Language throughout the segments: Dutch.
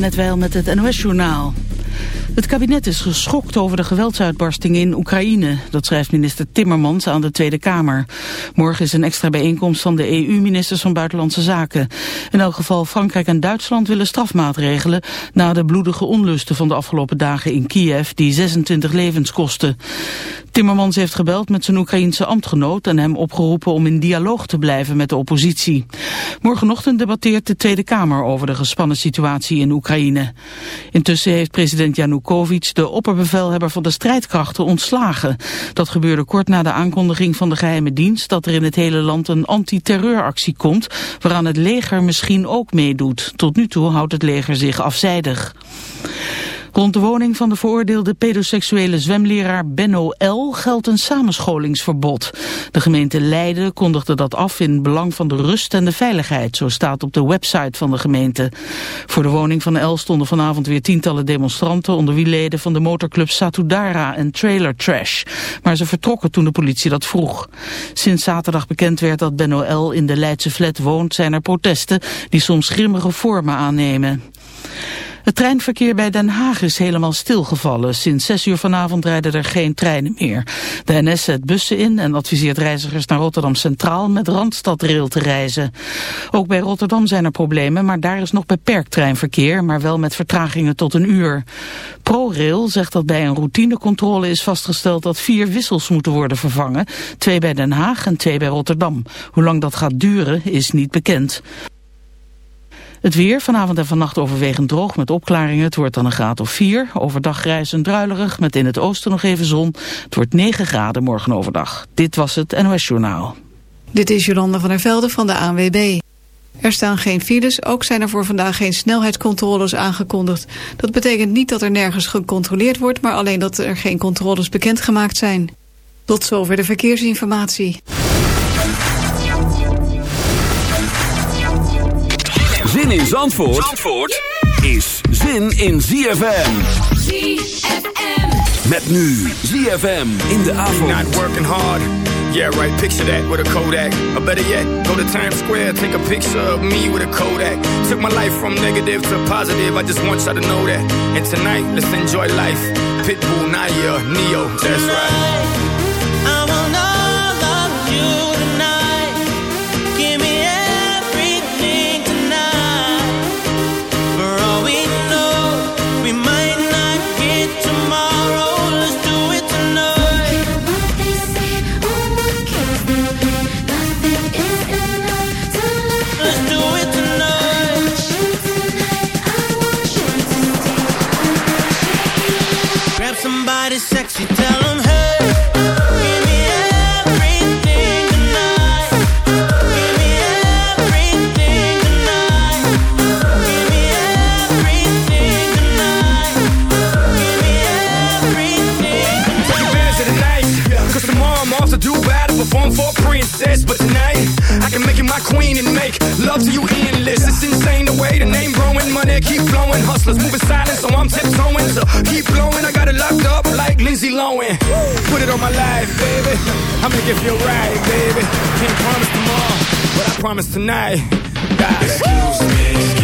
net wel met het NOS-journaal. Het kabinet is geschokt over de geweldsuitbarsting in Oekraïne. Dat schrijft minister Timmermans aan de Tweede Kamer. Morgen is een extra bijeenkomst van de EU-ministers van Buitenlandse Zaken. In elk geval Frankrijk en Duitsland willen strafmaatregelen... na de bloedige onlusten van de afgelopen dagen in Kiev... die 26 levens kosten. Timmermans heeft gebeld met zijn Oekraïense ambtgenoot... en hem opgeroepen om in dialoog te blijven met de oppositie. Morgenochtend debatteert de Tweede Kamer over de gespannen situatie in Oekraïne. Intussen heeft president Janukovic de opperbevelhebber van de strijdkrachten ontslagen. Dat gebeurde kort na de aankondiging van de geheime dienst... dat er in het hele land een antiterreuractie komt... waaraan het leger misschien ook meedoet. Tot nu toe houdt het leger zich afzijdig. Rond de woning van de veroordeelde pedoseksuele zwemleraar Benno L. geldt een samenscholingsverbod. De gemeente Leiden kondigde dat af in belang van de rust en de veiligheid, zo staat op de website van de gemeente. Voor de woning van L stonden vanavond weer tientallen demonstranten, onder wie leden van de motorclub Satudara en Trailer Trash. Maar ze vertrokken toen de politie dat vroeg. Sinds zaterdag bekend werd dat Benno L. in de Leidse flat woont, zijn er protesten die soms grimmige vormen aannemen. Het treinverkeer bij Den Haag is helemaal stilgevallen. Sinds 6 uur vanavond rijden er geen treinen meer. De NS zet bussen in en adviseert reizigers naar Rotterdam Centraal met Randstadrail te reizen. Ook bij Rotterdam zijn er problemen, maar daar is nog beperkt treinverkeer, maar wel met vertragingen tot een uur. ProRail zegt dat bij een routinecontrole is vastgesteld dat vier wissels moeten worden vervangen. Twee bij Den Haag en twee bij Rotterdam. Hoe lang dat gaat duren is niet bekend. Het weer vanavond en vannacht overwegend droog met opklaringen. Het wordt dan een graad of 4. Overdag grijs en druilerig met in het oosten nog even zon. Het wordt 9 graden morgen overdag. Dit was het NOS Journaal. Dit is Jolanda van der Velde van de ANWB. Er staan geen files, ook zijn er voor vandaag geen snelheidscontroles aangekondigd. Dat betekent niet dat er nergens gecontroleerd wordt, maar alleen dat er geen controles bekendgemaakt zijn. Tot zover de verkeersinformatie. Zin in Zandvoort, Zandvoort is zin in ZFM. ZFM. Met nu ZFM in de avond. Not working hard. Yeah, right. Picture that with a Kodak. Or better yet, go to Times Square, take a picture of me with a Kodak. Took my life from negative to positive. I just want y'all to know that. And tonight, let's enjoy life. Pitbull, Naya, Neo. That's right. sexy, tell him queen and make love to you endless. It's insane the way the name growing, money keep flowing. Hustlers moving silent, so I'm tiptoeing. So keep blowing, I got it locked up like Lindsay Lohan. Put it on my life, baby. I'm gonna give you a ride, baby. Can't promise tomorrow, but I promise tonight. Excuse me.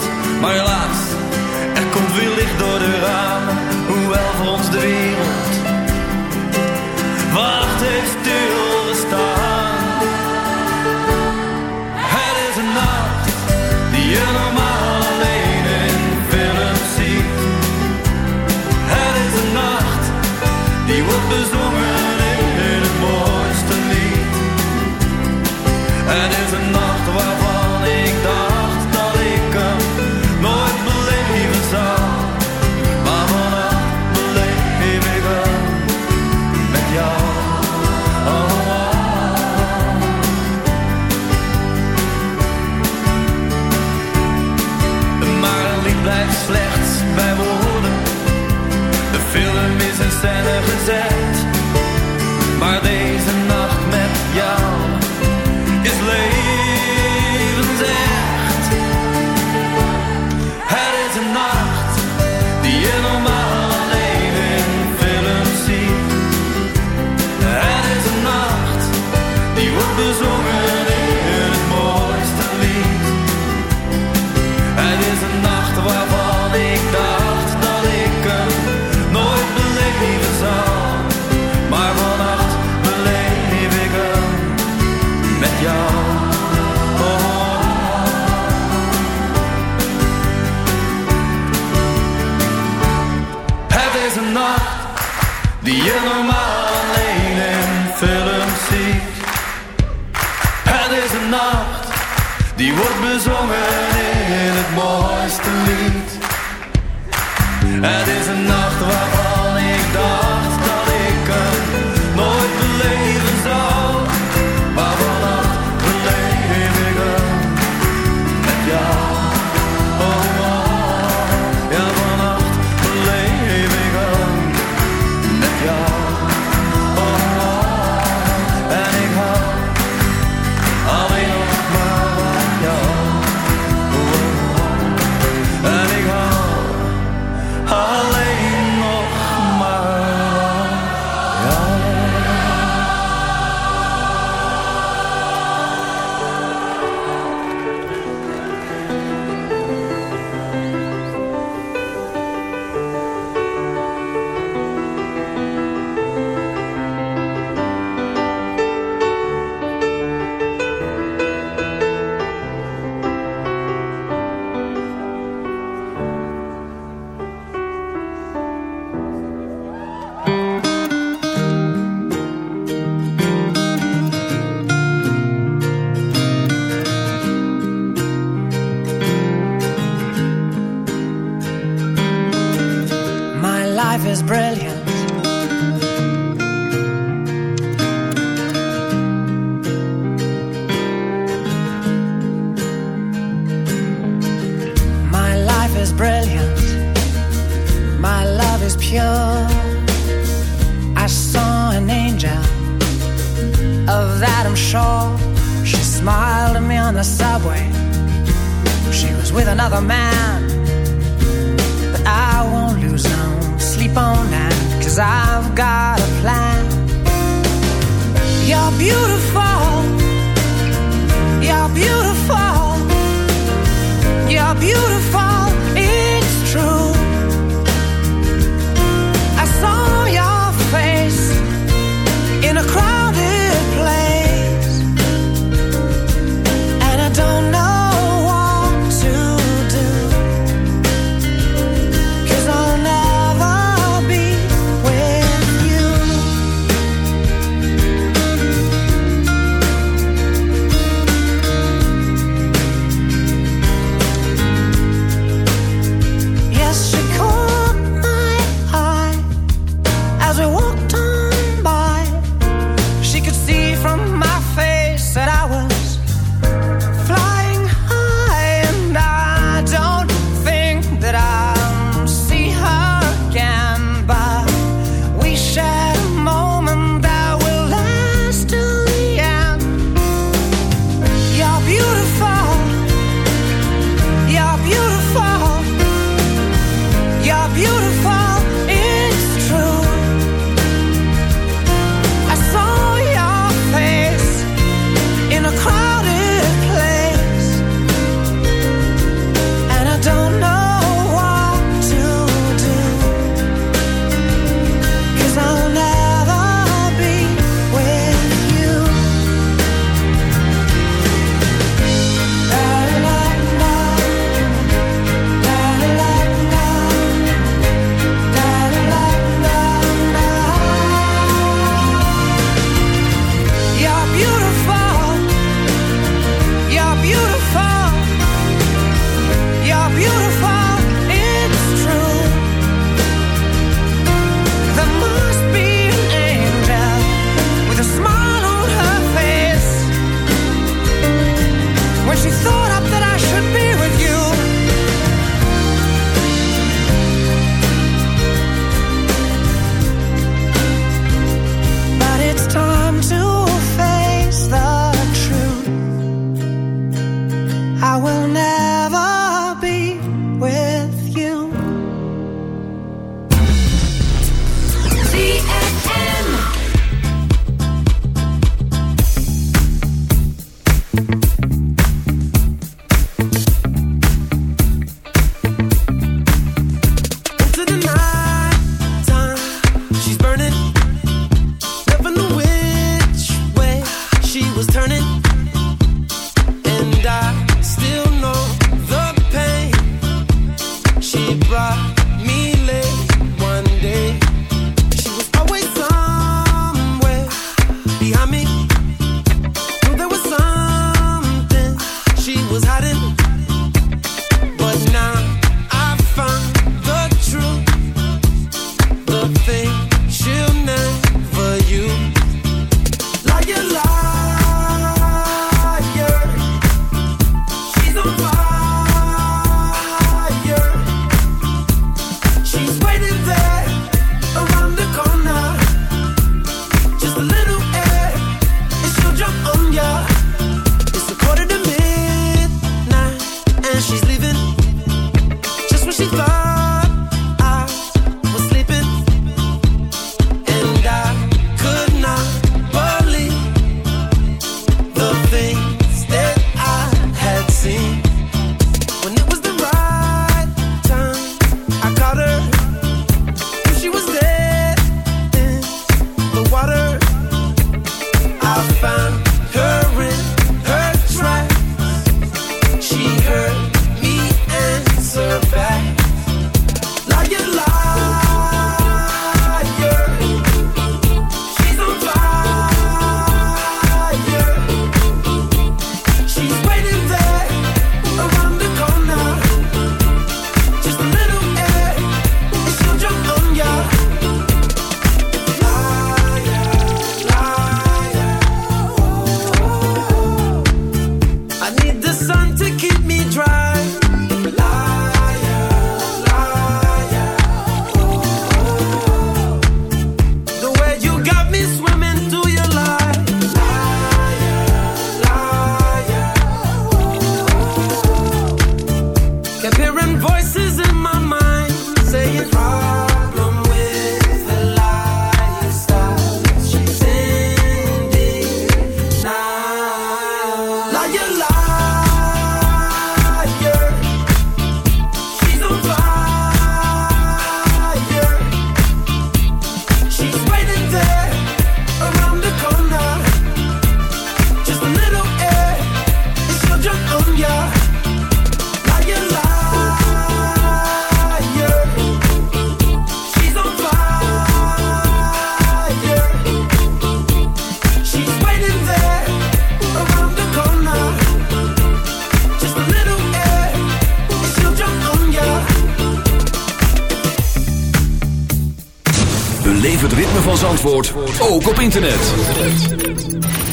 Maar helaas, er komt weer licht door de ramen, hoewel voor ons de wereld wacht heeft stilgestaan. Het is een nacht die je normaal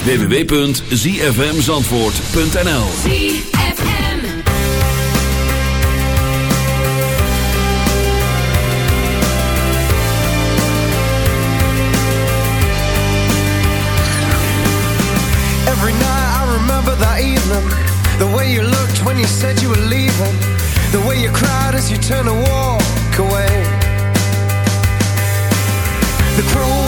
www.zfmzandvoort.nl Every night I remember that evening. The way you looked when you said you were leaving. The way you cried as you turned to walk away. The cruel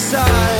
side.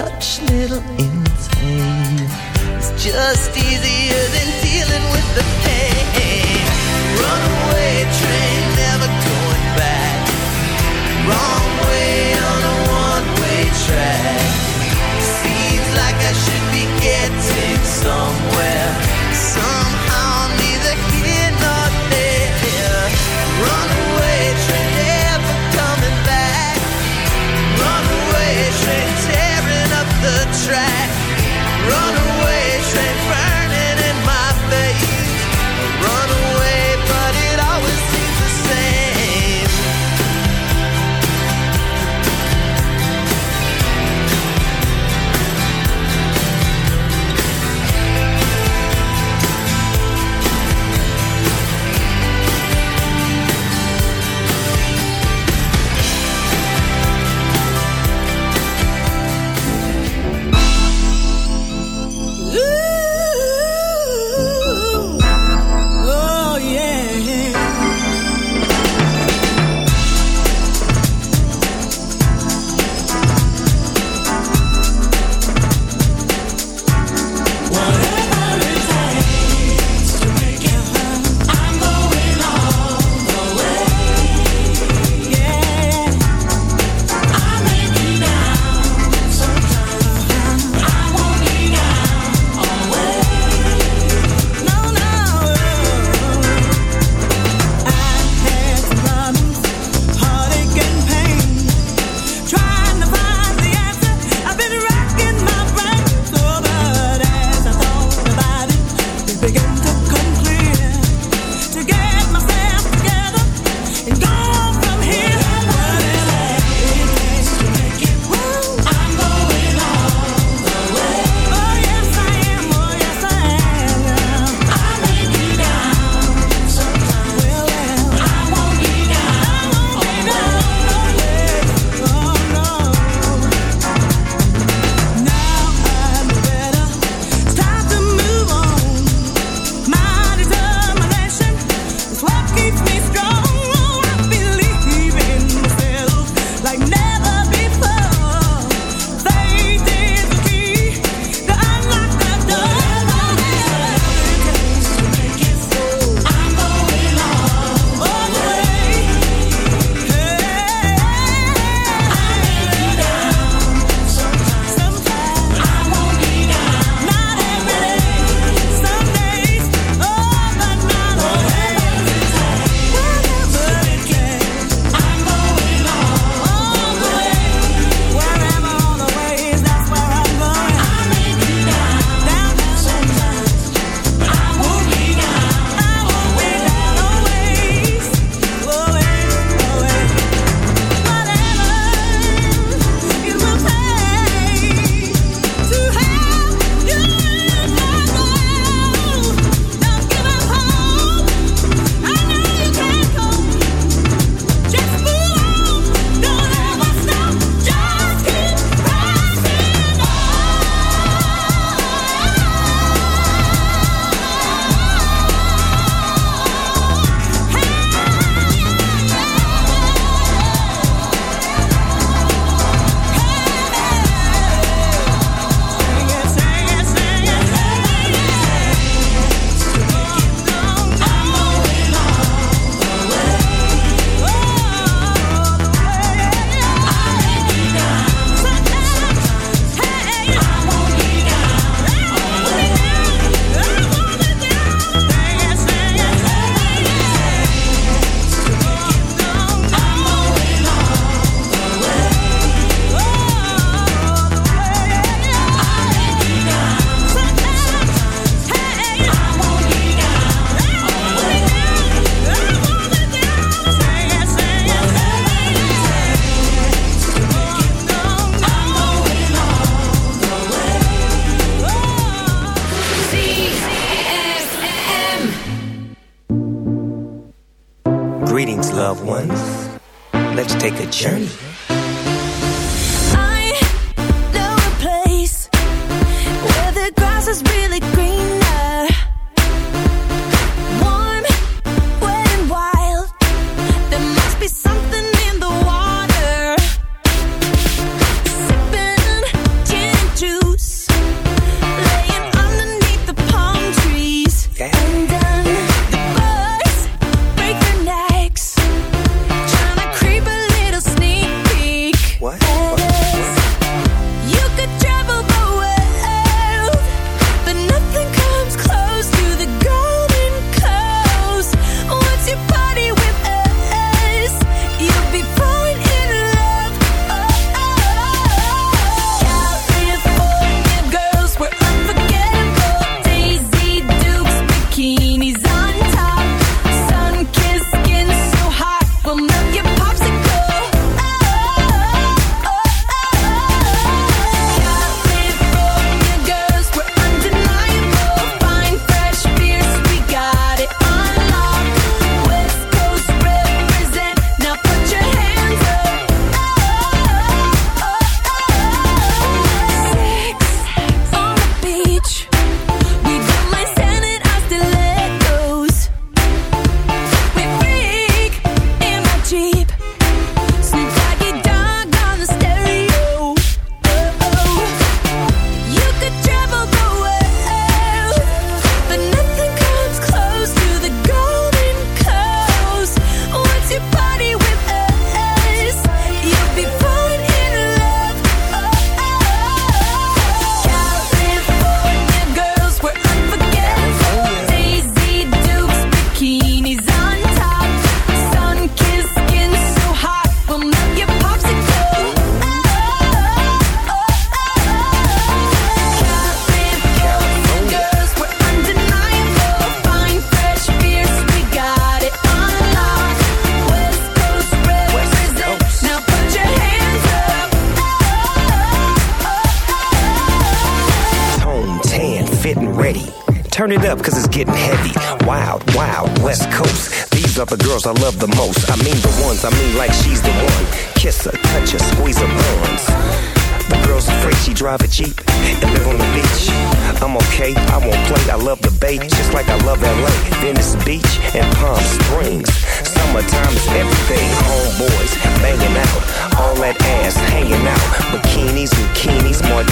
Touch, little insane. It's just easier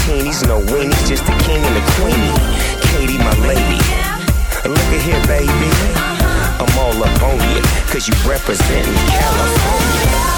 bikinis, no weenies, just the king and the queenie. Katie, my lady. Look at here, baby. I'm all up on you, cause you represent California.